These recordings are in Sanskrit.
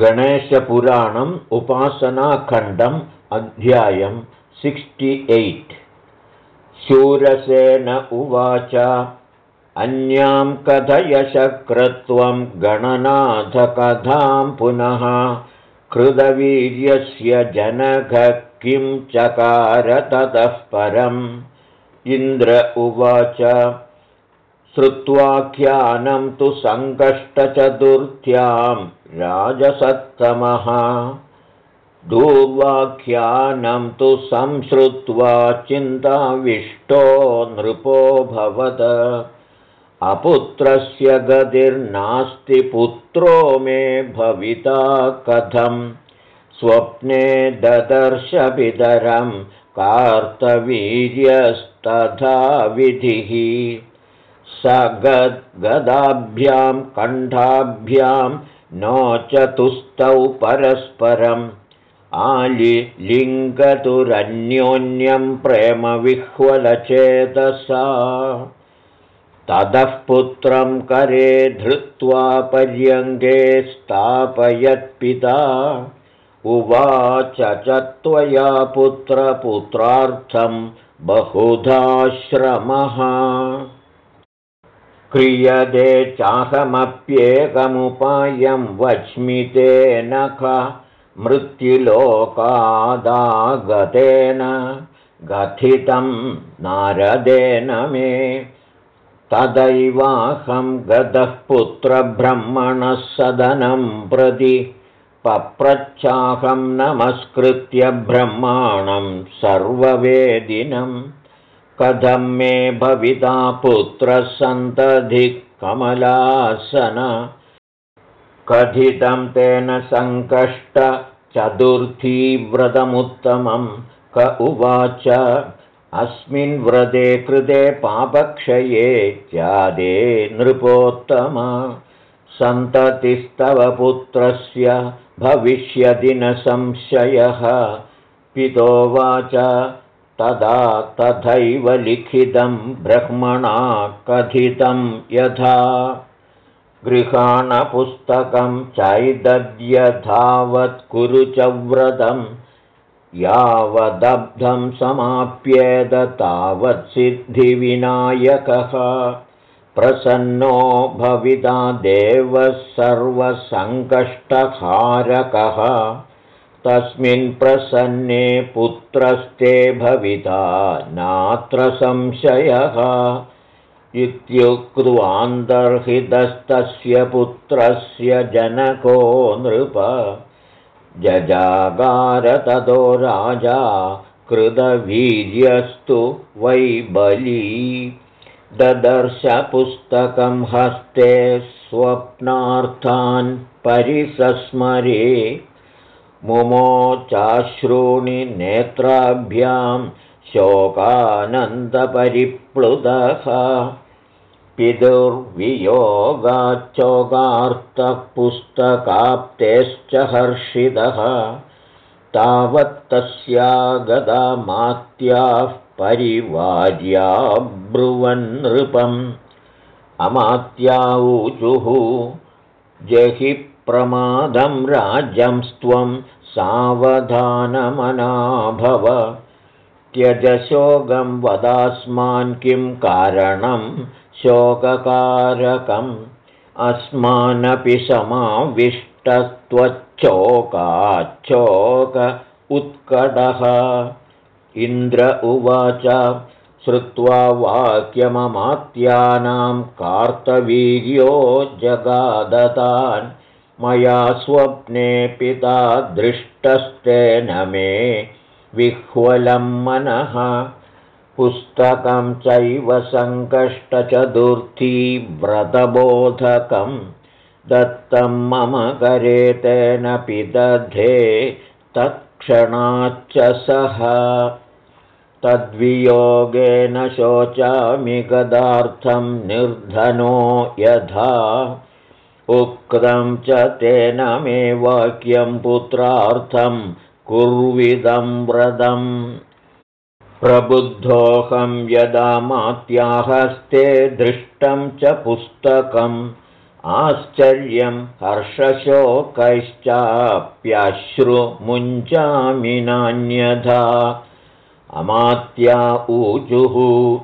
गणेशपुराणम् उपासनाखण्डम् अध्यायम् सिक्स्टि एय्ट्। शूरसेन उवाच अन्यां कथयशक्रत्वं गणनाथकथां पुनः कृतवीर्यस्य जनक किं चकार ततः परम्? इन्द्र उवाच श्रुत्वाख्यानं तु सङ्कष्टचतुर्थ्यां राजसत्तमः। दुर्वाख्यानं तु संश्रुत्वा चिन्ताविष्टो नृपोऽभवत् अपुत्रस्य गतिर्नास्ति पुत्रो मे भविता कथं स्वप्ने ददर्शपितरं कार्तवीर्यस्तथा विधिः। स गद्गदाभ्यां कण्ठाभ्यां नो चतुस्तौ परस्परम्। आलिलिङ्गतुरन्योन्यं प्रेमविह्वलचेतसा। ततः पुत्रं करे धृत्वा पर्यङ्गे स्थापयत्पिता। उवाच च त्वया पुत्रपुत्रार्थं बहुधाश्रमः क्रियते चाहमप्येकमुपायं वच्मितेन मृत्युलोकादागतेन गथितं नारदेन मे तदैवाहं गतः पुत्रब्रह्मणः सदनं प्रति पप्रच्छाहं नमस्कृत्य ब्रह्माणं सर्ववेदिनं कथं मे भविता पुत्रः कमलासन? कथितं तेन सङ्कष्टचतुर्थीव्रतमुत्तमं क उवाच अस्मिन् व्रते कृते पापक्षये चादे नृपोत्तम। सन्ततिस्तव पुत्रस्य भविष्यति न संशयः। पितोवाच तदा तथैव लिखितं ब्रह्मणा कथितं यथा गृहाणपुस्तकं चैदद्यथावत् च व्रतं यावदब्धं समाप्येद तावत् सिद्धिविनायकः। प्रसन्नो भविता देवः सर्वसङ्कष्टहारकः तस्मिन् प्रसन्ने पुत्रस्ते भविता नात्र संशयः। इत्युक्त्वान्तर्हितस्तस्य पुत्रस्य जनको नृप। जजागारततो राजा कृतवीर्यस्तु वै बली ददर्शपुस्तकं हस्ते स्वप्नार्थान् परिसस्मरे मुमोचाश्रूणि नेत्राभ्यां शोकानन्दपरिप्लुतः। पितुर्वियोगाच्चोगार्तः पुस्तकाप्तेश्च हर्षितः तावत्तस्या गदामात्याः परिवार्या ब्रुवन्नृपम् अमात्याऊचुः जहि प्रमादं राज्यं स्त्वं सावधानमनाभव। त्यजशोगं वदास्मान् किं कारणं? शोककारकम् अस्मानपि समाविष्टत्वच्चोकाच्चोक उत्कटः। इन्द्र उवाच श्रुत्वा वाक्यममात्यानां कार्तवीर्यो जगादतान् मया स्वप्ने पिता दृष्टस्तेन मे विह्वलं मनः। पुस्तकं चैव सङ्कष्टचतुर्थी व्रतबोधकं दत्तं मम करे तेन पिदधे तत्क्षणाच्च सः। तद्वियोगेन शोचामि गदार्थं निर्धनो यथा उक्तं च तेन मे वाक्यं पुत्रार्थं कुर्विदं व्रतम्। प्रबुद्धोऽहं यदा मात्याहस्ते दृष्टं च पुस्तकम्। आश्चर्यं हर्षशोकैश्चाप्यश्रुमुञ्चामि नान्यथा। अमात्या ऊजुः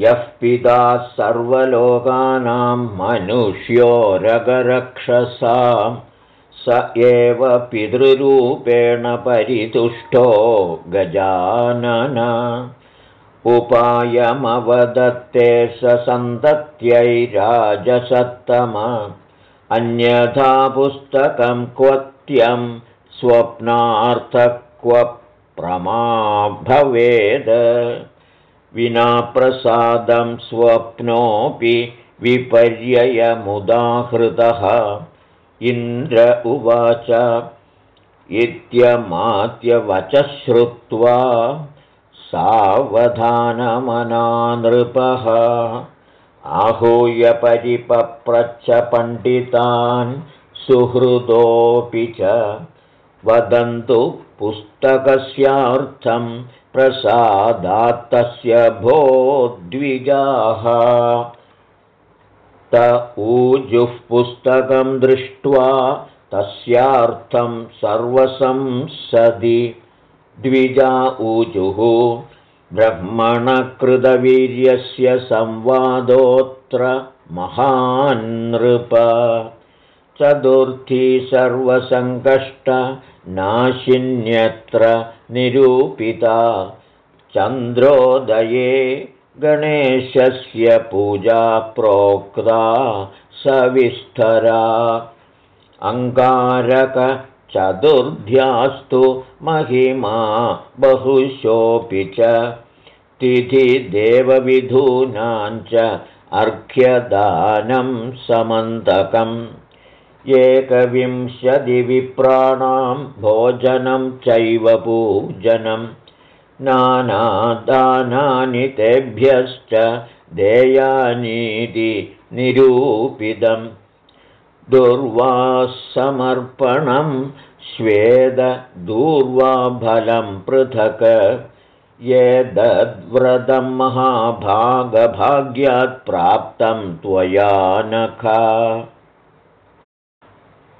यः पिता सर्वलोकानां मनुष्यो रगरक्षसा स एव पितृरूपेण परितुष्टो गजानन। उपायमवदत्ते स सन्तत्यैराजसत्तम अन्यथा पुस्तकं क्वत्यं स्वप्नार्थक्व प्रमा भवेद् विना प्रसादं स्वप्नोऽपि विपर्ययमुदाहृतः। इन्द्र उवाच इत्यमात्यवचः श्रुत्वा सावधानमनानृपः। आहूय परिपप्रच्छ पण्डितान् सुहृदोऽपि च। वदन्तु पुस्तकस्यार्थं प्रसादात्तस्य भो द्विजाः त ऊजुः पुस्तकं दृष्ट्वा तस्यार्थं सर्वसंसदि। द्विजा ऊजुः ब्रह्मणकृतवीर्यस्य संवादोऽत्र महान्नृप चतुर्थी सर्वसङ्कष्टनाशिन्यत्र निरूपिता। चन्द्रोदये गणेशस्य पूजा प्रोक्ता सविस्तरा। अङ्गारकचतुर्ध्यास्तु महिमा बहुशोऽपि च। तिथिदेवविधूनां च अर्घ्यदानं समन्तकम् एकविंशतिविप्राणां भोजनं चैव पूजनं। नानादानानि तेभ्यश्च देयानीति निरूपितं दुर्वासमर्पणं स्वेददूर्वाफलं पृथक्। ये दद्व्रतं महाभागभाग्यात् प्राप्तं त्वया नखा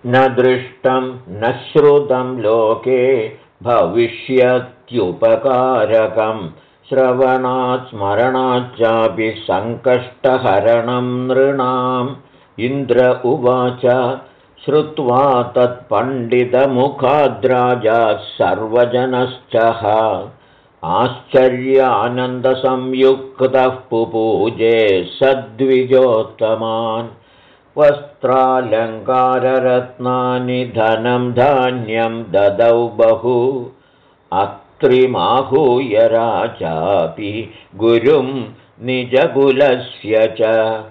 न दृष्टं न श्रुतं लोके भविष्यत्युपकारकं। श्रवणात् स्मरणाच्चापि सङ्कष्टहरणं नृणाम् इन्द्र उवाच श्रुत्वा तत्पण्डितमुखाद्राजा सर्वजनश्चः आश्चर्यानन्दसंयुक्तः पुपूजे सद्विजोत्तमान् वस्त्रालङ्काररत्नानि धनं धान्यं ददौ बहु। अत्रिमाहूय राजापि गुरुं निजकुलस्य च।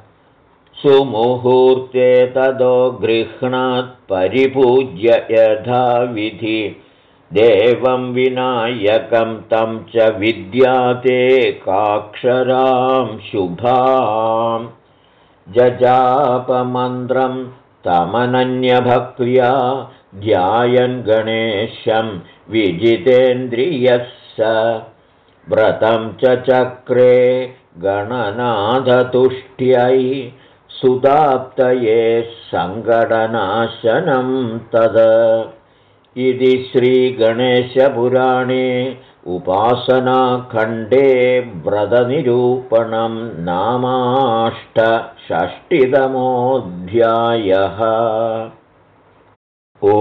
सुमुहूर्ते तदो गृह्णात् परिपूज्य यथाविधि। देवं विनायकं तं च विद्याते काक्षरां शुभाम् जजापमन्त्रं तमनन्यभक्र्या ध्यायन् गणेशं विजितेन्द्रियः स। व्रतं च चक्रे गणनाथतुष्ट्यै सुदाप्तये सङ्गणनाशनं तद। इति श्रीगणेशपुराणे उपासनाखण्डे व्रतनिरूपणं नामाष्टषष्टितमोऽध्यायः। ओ